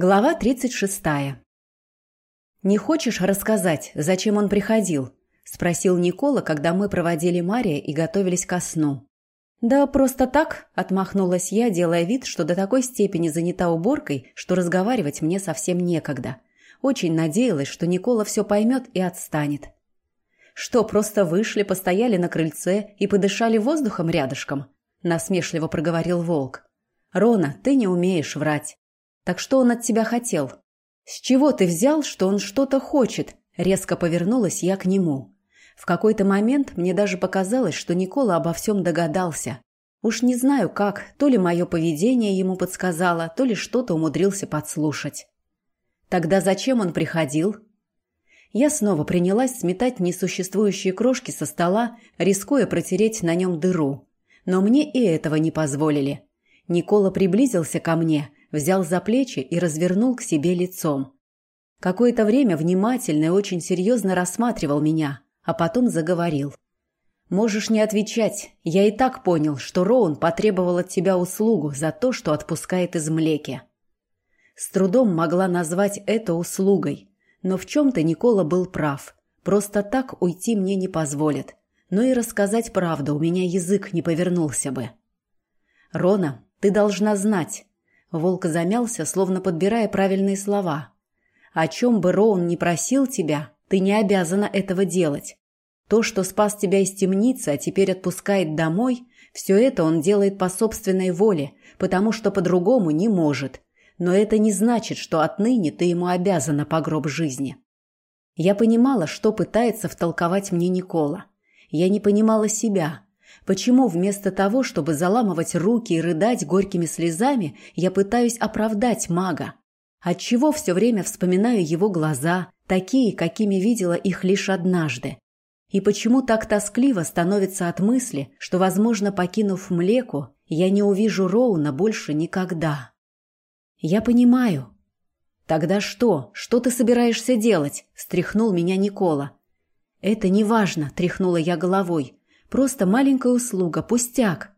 Глава 36. «Не хочешь рассказать, зачем он приходил?» – спросил Никола, когда мы проводили Мария и готовились ко сну. «Да просто так», – отмахнулась я, делая вид, что до такой степени занята уборкой, что разговаривать мне совсем некогда. Очень надеялась, что Никола все поймет и отстанет. «Что, просто вышли, постояли на крыльце и подышали воздухом рядышком?» – насмешливо проговорил волк. «Рона, ты не умеешь врать. Так что он от тебя хотел? С чего ты взял, что он что-то хочет? Резко повернулась я к нему. В какой-то момент мне даже показалось, что Никола обо всем догадался. Уж не знаю как, то ли мое поведение ему подсказало, то ли что-то умудрился подслушать. Тогда зачем он приходил? Я снова принялась сметать несуществующие крошки со стола, рискуя протереть на нем дыру. Но мне и этого не позволили. Никола приблизился ко мне, взял за плечи и развернул к себе лицом. Какое-то время внимательно и очень серьезно рассматривал меня, а потом заговорил. «Можешь не отвечать. Я и так понял, что Роун потребовал от тебя услугу за то, что отпускает из млеки». С трудом могла назвать это услугой, но в чем-то Никола был прав. Просто так уйти мне не позволит. Но и рассказать правду у меня язык не повернулся бы. «Рона, ты должна знать, Волк замялся, словно подбирая правильные слова. «О чем бы Роун не просил тебя, ты не обязана этого делать. То, что спас тебя из темницы, а теперь отпускает домой, все это он делает по собственной воле, потому что по-другому не может. Но это не значит, что отныне ты ему обязана по гроб жизни». Я понимала, что пытается втолковать мне Никола. Я не понимала себя – Почему вместо того, чтобы заламывать руки и рыдать горькими слезами, я пытаюсь оправдать мага? Отчего все время вспоминаю его глаза, такие, какими видела их лишь однажды? И почему так тоскливо становится от мысли, что, возможно, покинув млеку, я не увижу Роуна больше никогда? Я понимаю. Тогда что? Что ты собираешься делать? Стряхнул меня Никола. Это не важно, тряхнула я головой. Просто маленькая услуга, пустяк.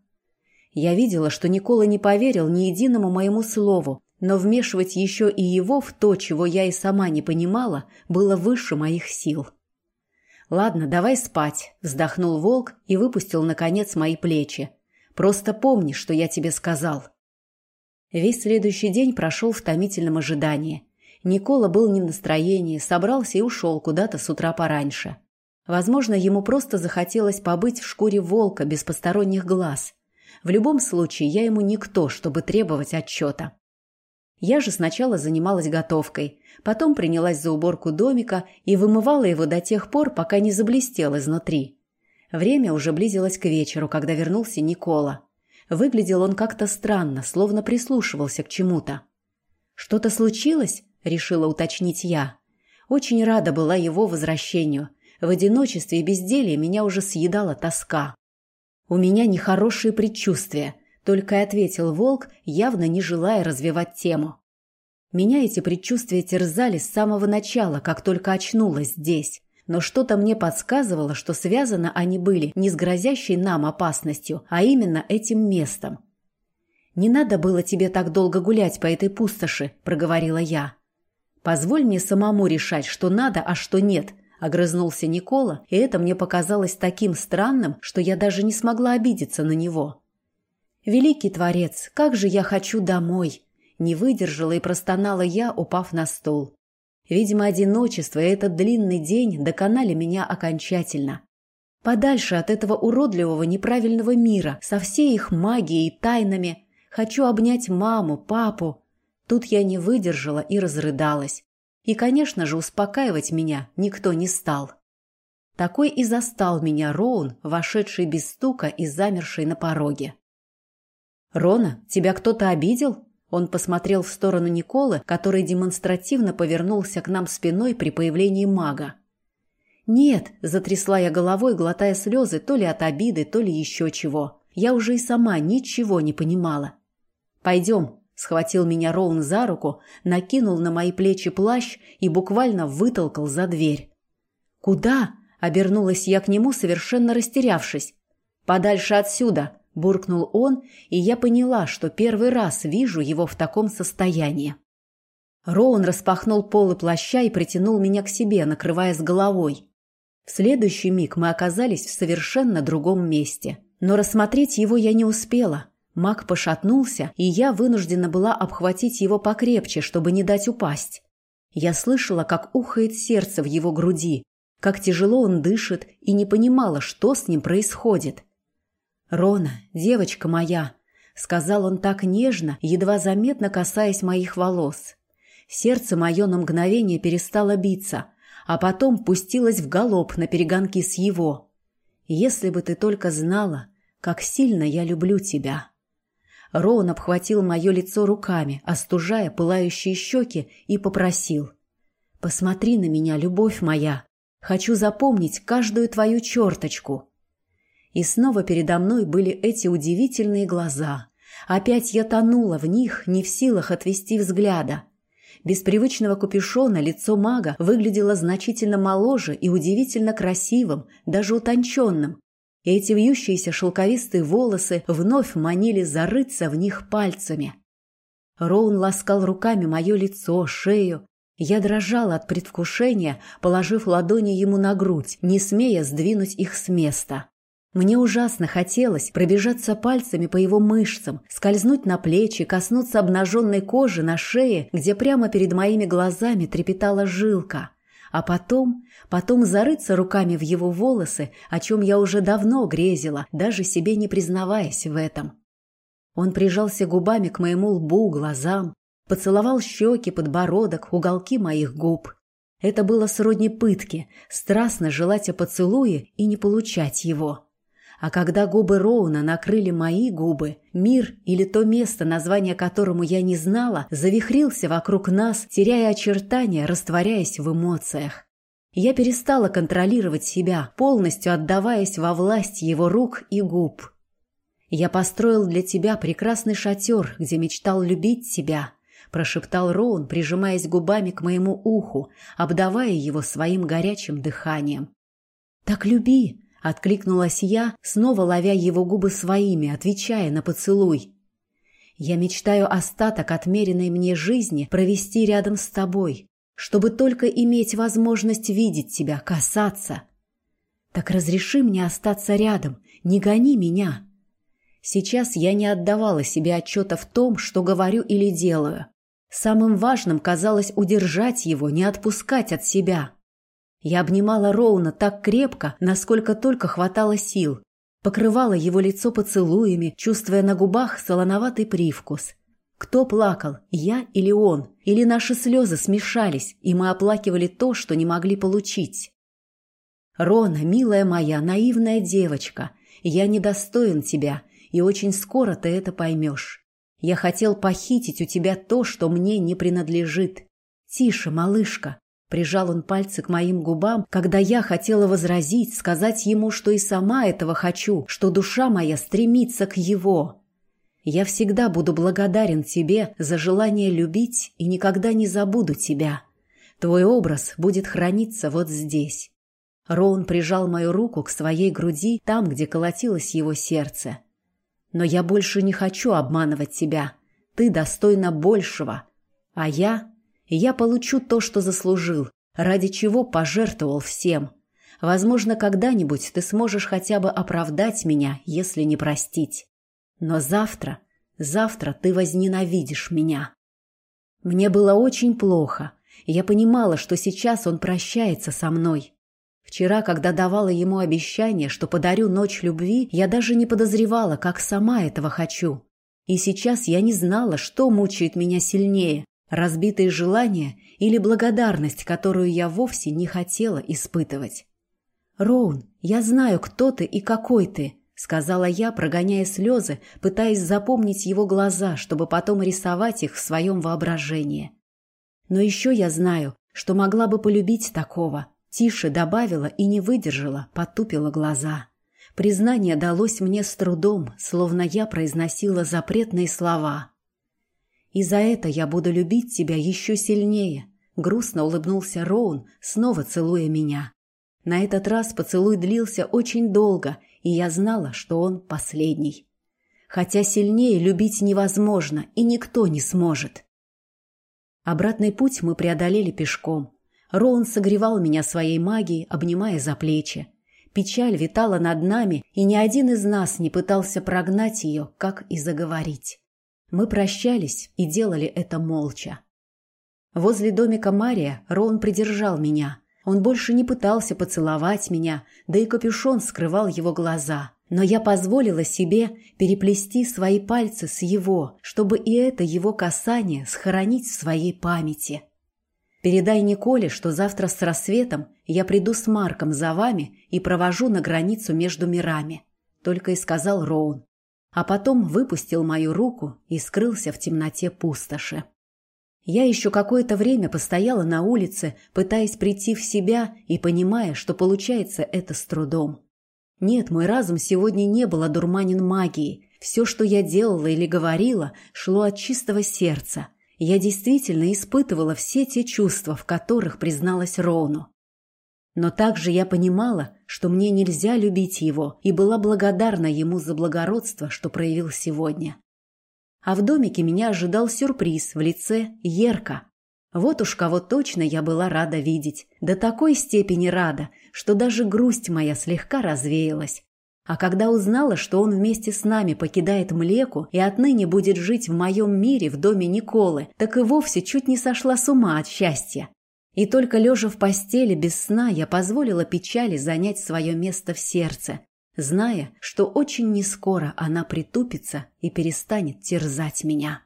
Я видела, что Никола не поверил ни единому моему слову, но вмешивать еще и его в то, чего я и сама не понимала, было выше моих сил. «Ладно, давай спать», – вздохнул волк и выпустил, наконец, мои плечи. «Просто помни, что я тебе сказал». Весь следующий день прошел в томительном ожидании. Никола был не в настроении, собрался и ушел куда-то с утра пораньше. Возможно, ему просто захотелось побыть в шкуре волка без посторонних глаз. В любом случае, я ему никто, чтобы требовать отчета. Я же сначала занималась готовкой, потом принялась за уборку домика и вымывала его до тех пор, пока не заблестел изнутри. Время уже близилось к вечеру, когда вернулся Никола. Выглядел он как-то странно, словно прислушивался к чему-то. «Что-то случилось?» – решила уточнить я. Очень рада была его возвращению – в одиночестве и безделье меня уже съедала тоска. «У меня нехорошие предчувствия», — только и ответил волк, явно не желая развивать тему. Меня эти предчувствия терзали с самого начала, как только очнулась здесь. Но что-то мне подсказывало, что связаны они были не с грозящей нам опасностью, а именно этим местом. «Не надо было тебе так долго гулять по этой пустоши», — проговорила я. «Позволь мне самому решать, что надо, а что нет», Огрызнулся Никола, и это мне показалось таким странным, что я даже не смогла обидеться на него. «Великий Творец, как же я хочу домой!» Не выдержала и простонала я, упав на стол. Видимо, одиночество и этот длинный день доконали меня окончательно. Подальше от этого уродливого неправильного мира, со всей их магией и тайнами. Хочу обнять маму, папу. Тут я не выдержала и разрыдалась. И, конечно же, успокаивать меня никто не стал. Такой и застал меня Роун, вошедший без стука и замерший на пороге. «Рона, тебя кто-то обидел?» Он посмотрел в сторону Николы, который демонстративно повернулся к нам спиной при появлении мага. «Нет», – затрясла я головой, глотая слезы то ли от обиды, то ли еще чего. Я уже и сама ничего не понимала. «Пойдем», Схватил меня Роун за руку, накинул на мои плечи плащ и буквально вытолкал за дверь. «Куда?» – обернулась я к нему, совершенно растерявшись. «Подальше отсюда!» – буркнул он, и я поняла, что первый раз вижу его в таком состоянии. Роун распахнул полы плаща и притянул меня к себе, накрывая с головой. В следующий миг мы оказались в совершенно другом месте. Но рассмотреть его я не успела. Маг пошатнулся, и я вынуждена была обхватить его покрепче, чтобы не дать упасть. Я слышала, как ухает сердце в его груди, как тяжело он дышит, и не понимала, что с ним происходит. «Рона, девочка моя», — сказал он так нежно, едва заметно касаясь моих волос. Сердце мое на мгновение перестало биться, а потом пустилось в галоп на перегонки с его. «Если бы ты только знала, как сильно я люблю тебя». Роун обхватил мое лицо руками, остужая пылающие щеки, и попросил. «Посмотри на меня, любовь моя. Хочу запомнить каждую твою черточку». И снова передо мной были эти удивительные глаза. Опять я тонула в них, не в силах отвести взгляда. Без привычного капюшона лицо мага выглядело значительно моложе и удивительно красивым, даже утонченным. И эти вьющиеся шелковистые волосы вновь манили зарыться в них пальцами. Роун ласкал руками мое лицо, шею. Я дрожала от предвкушения, положив ладони ему на грудь, не смея сдвинуть их с места. Мне ужасно хотелось пробежаться пальцами по его мышцам, скользнуть на плечи, коснуться обнаженной кожи на шее, где прямо перед моими глазами трепетала жилка. А потом, потом зарыться руками в его волосы, о чем я уже давно грезила, даже себе не признаваясь в этом. Он прижался губами к моему лбу, глазам, поцеловал щеки, подбородок, уголки моих губ. Это было сродни пытки, страстно желать о поцелуе и не получать его. А когда губы Роуна накрыли мои губы, мир или то место, название которому я не знала, завихрился вокруг нас, теряя очертания, растворяясь в эмоциях. Я перестала контролировать себя, полностью отдаваясь во власть его рук и губ. «Я построил для тебя прекрасный шатер, где мечтал любить тебя», – прошептал Роун, прижимаясь губами к моему уху, обдавая его своим горячим дыханием. «Так люби», Откликнулась я, снова ловя его губы своими, отвечая на поцелуй. Я мечтаю остаток отмеренной мне жизни провести рядом с тобой, чтобы только иметь возможность видеть тебя, касаться. Так разреши мне остаться рядом, не гони меня. Сейчас я не отдавала себе отчета в том, что говорю или делаю. Самым важным казалось удержать его, не отпускать от себя. Я обнимала Роуна так крепко, насколько только хватало сил. Покрывала его лицо поцелуями, чувствуя на губах солоноватый привкус. Кто плакал, я или он? Или наши слезы смешались, и мы оплакивали то, что не могли получить? «Рона, милая моя, наивная девочка, я недостоин тебя, и очень скоро ты это поймешь. Я хотел похитить у тебя то, что мне не принадлежит. Тише, малышка, Прижал он пальцы к моим губам, когда я хотела возразить, сказать ему, что и сама этого хочу, что душа моя стремится к его. Я всегда буду благодарен тебе за желание любить и никогда не забуду тебя. Твой образ будет храниться вот здесь. Роун прижал мою руку к своей груди, там, где колотилось его сердце. Но я больше не хочу обманывать тебя. Ты достойна большего. А я я получу то, что заслужил, ради чего пожертвовал всем. Возможно, когда-нибудь ты сможешь хотя бы оправдать меня, если не простить. Но завтра, завтра ты возненавидишь меня. Мне было очень плохо, я понимала, что сейчас он прощается со мной. Вчера, когда давала ему обещание, что подарю ночь любви, я даже не подозревала, как сама этого хочу. И сейчас я не знала, что мучает меня сильнее Разбитые желания или благодарность, которую я вовсе не хотела испытывать. «Роун, я знаю, кто ты и какой ты», — сказала я, прогоняя слезы, пытаясь запомнить его глаза, чтобы потом рисовать их в своем воображении. «Но еще я знаю, что могла бы полюбить такого», — тише добавила и не выдержала, потупила глаза. Признание далось мне с трудом, словно я произносила запретные слова. И за это я буду любить тебя еще сильнее. Грустно улыбнулся Роун, снова целуя меня. На этот раз поцелуй длился очень долго, и я знала, что он последний. Хотя сильнее любить невозможно, и никто не сможет. Обратный путь мы преодолели пешком. Роун согревал меня своей магией, обнимая за плечи. Печаль витала над нами, и ни один из нас не пытался прогнать ее, как и заговорить. Мы прощались и делали это молча. Возле домика Мария Роун придержал меня. Он больше не пытался поцеловать меня, да и капюшон скрывал его глаза. Но я позволила себе переплести свои пальцы с его, чтобы и это его касание схоронить в своей памяти. Передай Николе, что завтра с рассветом я приду с Марком за вами и провожу на границу между мирами», — только и сказал Роун. А потом выпустил мою руку и скрылся в темноте пустоши. Я еще какое-то время постояла на улице, пытаясь прийти в себя и понимая, что получается это с трудом. Нет, мой разум сегодня не был одурманен магией. Все, что я делала или говорила, шло от чистого сердца — я действительно испытывала все те чувства, в которых призналась Рону. Но также я понимала, что мне нельзя любить его, и была благодарна ему за благородство, что проявил сегодня. А в домике меня ожидал сюрприз в лице Ерка. Вот уж кого точно я была рада видеть, до такой степени рада, что даже грусть моя слегка развеялась. А когда узнала, что он вместе с нами покидает Млеку и отныне будет жить в моем мире в доме Николы, так и вовсе чуть не сошла с ума от счастья. И только лежа в постели без сна я позволила печали занять свое место в сердце, зная, что очень нескоро она притупится и перестанет терзать меня.